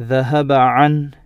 ذهب عن